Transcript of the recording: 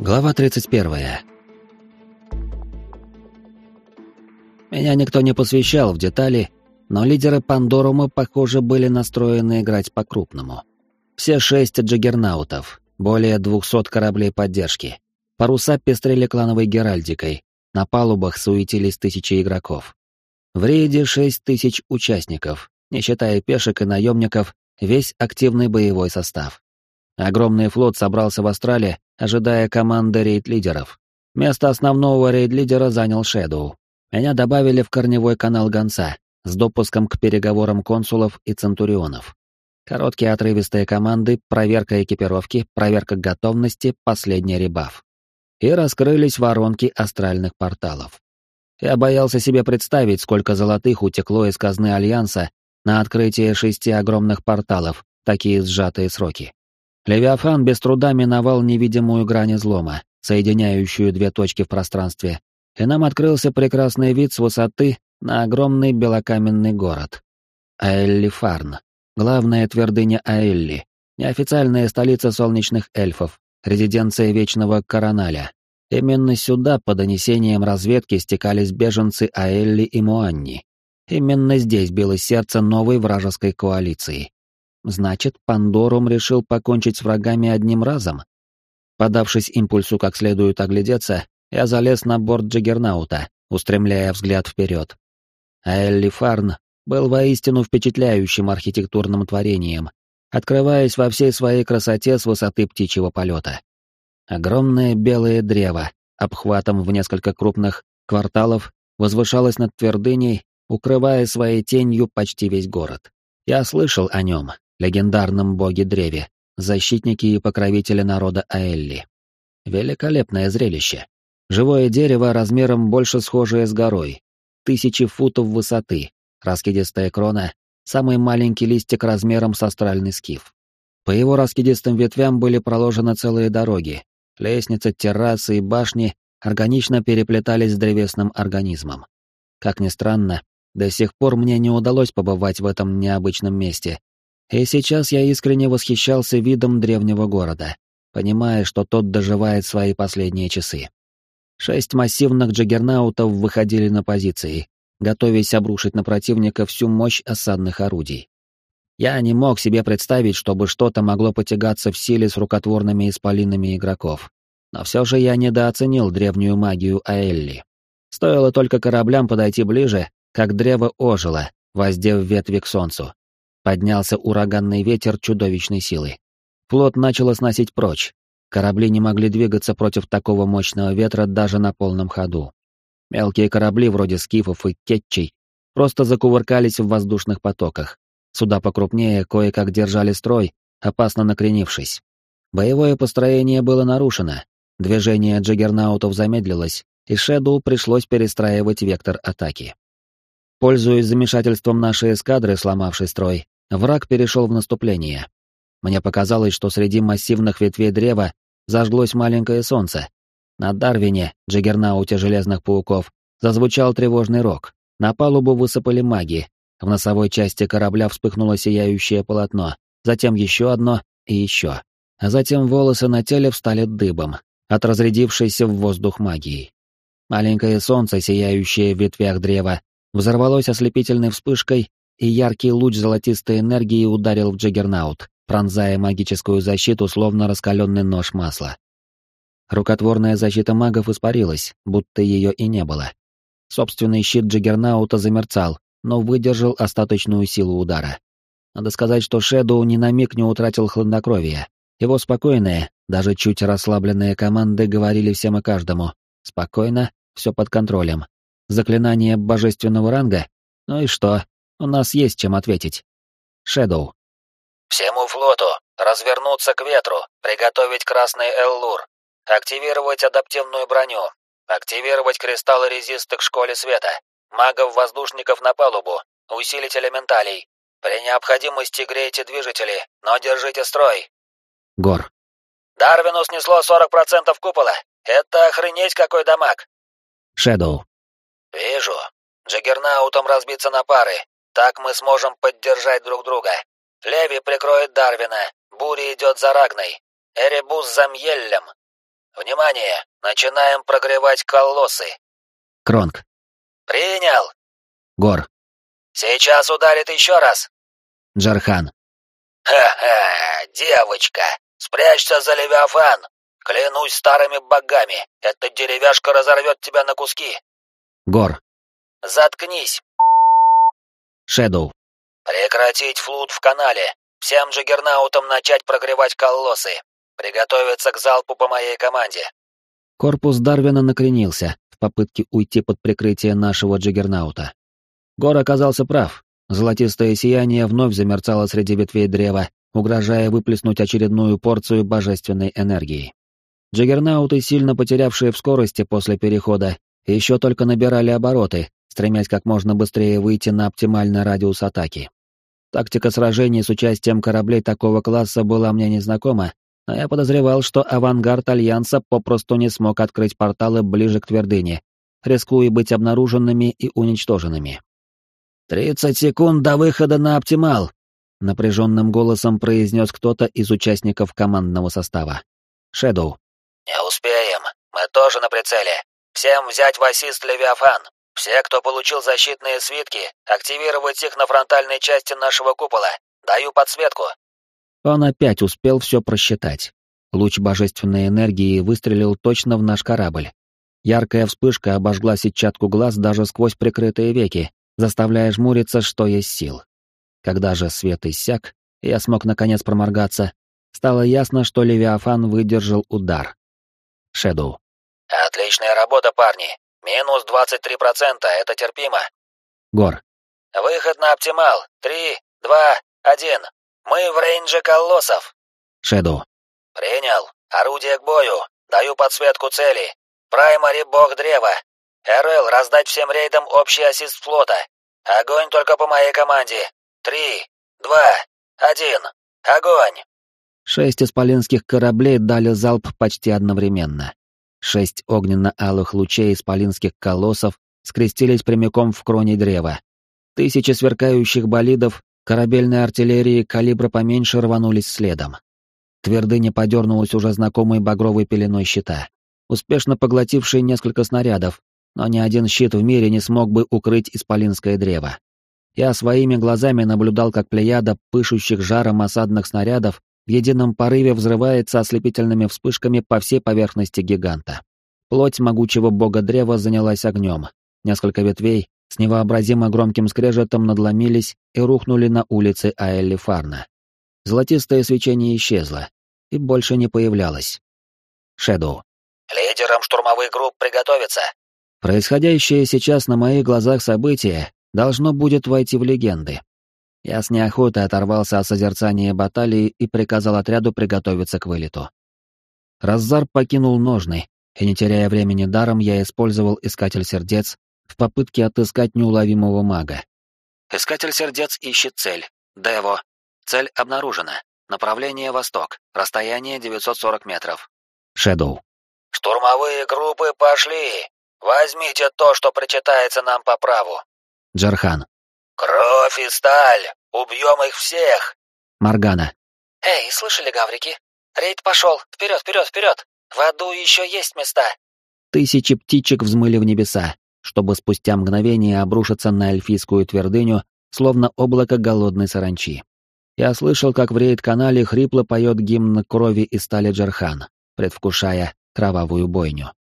Глава 31. Меня никто не посвящал в детали, но лидеры Пандорума, похоже, были настроены играть по-крупному. Все шесть джаггернаутов, более 200 кораблей поддержки. Паруса пестрели клановой геральдикой, на палубах суетились тысячи игроков. В рейде шесть тысяч участников, не считая пешек и наемников, весь активный боевой состав. Огромный флот собрался в Астрале, ожидая команды рейд-лидеров. Место основного рейд-лидера занял Шэдоу. Меня добавили в корневой канал гонца с допуском к переговорам консулов и центурионов. Короткие отрывистые команды, проверка экипировки, проверка готовности, последний ребаф. И раскрылись воронки астральных порталов. Я боялся себе представить, сколько золотых утекло из казны Альянса на открытие шести огромных порталов, такие сжатые сроки. Левиафан без труда миновал невидимую грань излома, соединяющую две точки в пространстве, и нам открылся прекрасный вид с высоты на огромный белокаменный город. Аэлли-Фарн, главная твердыня Аэлли, неофициальная столица солнечных эльфов, резиденция Вечного Короналя. Именно сюда, по донесениям разведки, стекались беженцы Аэлли и Муанни. Именно здесь билось сердце новой вражеской коалиции. Значит, Пандорум решил покончить с врагами одним разом? Подавшись импульсу как следует оглядеться, я залез на борт Джиггернаута, устремляя взгляд вперед. А Элли Фарн был воистину впечатляющим архитектурным творением, открываясь во всей своей красоте с высоты птичьего полета. Огромное белое древо, обхватом в несколько крупных кварталов, возвышалось над твердыней, укрывая своей тенью почти весь город. Я слышал о нем, легендарном боге-древе, защитники и покровители народа Аэлли. Великолепное зрелище. Живое дерево размером больше схожее с горой, тысячи футов высоты, раскидистая крона, самый маленький листик размером с астральный скиф. По его раскидистым ветвям были проложены целые дороги, лестницы, террасы и башни органично переплетались с древесным организмом. Как ни странно, до сих пор мне не удалось побывать в этом необычном месте, и сейчас я искренне восхищался видом древнего города, понимая, что тот доживает свои последние часы. Шесть массивных джаггернаутов выходили на позиции, готовясь обрушить на противника всю мощь осадных орудий. Я не мог себе представить, чтобы что-то могло потягаться в силе с рукотворными исполинами игроков. Но все же я недооценил древнюю магию Аэлли. Стоило только кораблям подойти ближе, как древо ожило, воздев ветви к солнцу. Поднялся ураганный ветер чудовищной силы. Флот начало сносить прочь. Корабли не могли двигаться против такого мощного ветра даже на полном ходу. Мелкие корабли вроде скифов и кетчей просто закувыркались в воздушных потоках. Суда покрупнее кое-как держали строй, опасно накренившись. Боевое построение было нарушено, движение джаггернаутов замедлилось, и Шэдоу пришлось перестраивать вектор атаки. Пользуясь замешательством нашей эскадры, сломавшей строй, враг перешел в наступление. Мне показалось, что среди массивных ветвей древа зажглось маленькое солнце. На Дарвине, джиггернауте железных пауков, зазвучал тревожный рог. На палубу высыпали маги. В носовой части корабля вспыхнуло сияющее полотно, затем еще одно и еще. А затем волосы на теле встали дыбом от разрядившейся в воздух магии. Маленькое солнце, сияющее в ветвях древа, взорвалось ослепительной вспышкой, и яркий луч золотистой энергии ударил в Джиггернаут, пронзая магическую защиту, словно раскаленный нож масла. Рукотворная защита магов испарилась, будто ее и не было. Собственный щит Джиггернаута замерцал, но выдержал остаточную силу удара. Надо сказать, что Шэдоу ни на миг не утратил хладнокровия. Его спокойные, даже чуть расслабленные команды говорили всем и каждому. Спокойно, все под контролем. Заклинание божественного ранга? Ну и что? У нас есть чем ответить. Шэдоу. Всему флоту развернуться к ветру, приготовить красный Эллур, активировать адаптивную броню, активировать кристаллы резисты к школе света, магов-воздушников на палубу, усилить элементалей. При необходимости грейте движители, но держите строй. Гор. Дарвину снесло 40% купола. Это охренеть какой дамаг. Шэдоу. «Вижу. Джиггернаутом разбиться на пары. Так мы сможем поддержать друг друга. Леви прикроет Дарвина. Бури идет за Рагной. Эребус за Мьеллем». Внимание! Начинаем прогревать колоссы. Кронг. Принял. Гор. Сейчас ударит еще раз. Джархан. Ха-ха, девочка, спрячься за Левиафан. Клянусь старыми богами, эта деревяшка разорвет тебя на куски. Гор. Заткнись. Шэдоу. Прекратить флут в канале. Всем джиггернаутам начать прогревать колоссы. Приготовиться к залпу по моей команде. Корпус Дарвина накренился в попытке уйти под прикрытие нашего джиггернаута. Гор оказался прав. Золотистое сияние вновь замерцало среди ветвей древа, угрожая выплеснуть очередную порцию божественной энергии. Джиггернауты, сильно потерявшие в скорости после перехода, еще только набирали обороты, стремясь как можно быстрее выйти на оптимальный радиус атаки. Тактика сражений с участием кораблей такого класса была мне незнакома, но я подозревал, что авангард Альянса попросту не смог открыть порталы ближе к твердыне, рискуя быть обнаруженными и уничтоженными. «Тридцать секунд до выхода на оптимал!» — напряженным голосом произнес кто-то из участников командного состава. «Шэдоу». «Не успеем. Мы тоже на прицеле. Всем взять в ассист Левиафан. Все, кто получил защитные свитки, активировать их на фронтальной части нашего купола. Даю подсветку». Он опять успел все просчитать. Луч божественной энергии выстрелил точно в наш корабль. Яркая вспышка обожгла сетчатку глаз даже сквозь прикрытые веки, заставляя жмуриться, что есть сил. Когда же свет иссяк, я смог наконец проморгаться, стало ясно, что Левиафан выдержал удар. Шэдоу. «Отличная работа, парни. Минус 23%, это терпимо». Гор. «Выход на оптимал. Три, два, один. Мы в рейнже колоссов». Шэдоу. «Принял. Орудие к бою. Даю подсветку цели. Праймари бог древа. РЛ, раздать всем рейдам общий ассист флота. Огонь только по моей команде. Три, два, один. Огонь!» Шесть исполинских кораблей дали залп почти одновременно. Шесть огненно-алых лучей исполинских колоссов скрестились прямиком в кроне древа. Тысячи сверкающих болидов корабельной артиллерии калибра поменьше рванулись следом. Твердыня подернулась уже знакомой багровой пеленой щита, успешно поглотившей несколько снарядов, но ни один щит в мире не смог бы укрыть исполинское древо. Я своими глазами наблюдал, как плеяда пышущих жаром осадных снарядов в едином порыве взрывается ослепительными вспышками по всей поверхности гиганта. Плоть могучего бога древа занялась огнем. Несколько ветвей с невообразимо громким скрежетом надломились и рухнули на улице Аэлли Фарна. Золотистое свечение исчезло и больше не появлялось. Шэдоу. «Лидерам штурмовых групп приготовиться!» Происходящее сейчас на моих глазах событие должно будет войти в легенды. Я с неохотой оторвался от созерцания баталии и приказал отряду приготовиться к вылету. Раззар покинул ножны, и не теряя времени даром, я использовал Искатель Сердец в попытке отыскать неуловимого мага. Искатель Сердец ищет цель. Дево. Цель обнаружена. Направление восток. Расстояние 940 метров. Шэдоу. «Штурмовые группы пошли! Возьмите то, что причитается нам по праву!» Джархан. «Кровь и сталь! Убьем их всех!» Маргана. «Эй, слышали, гаврики? Рейд пошел! Вперед, вперед, вперед! В аду еще есть места!» Тысячи птичек взмыли в небеса, чтобы спустя мгновение обрушиться на эльфийскую твердыню, словно облако голодной саранчи. Я слышал, как в рейд-канале хрипло поет гимн крови и стали Джархан, предвкушая кровавую бойню.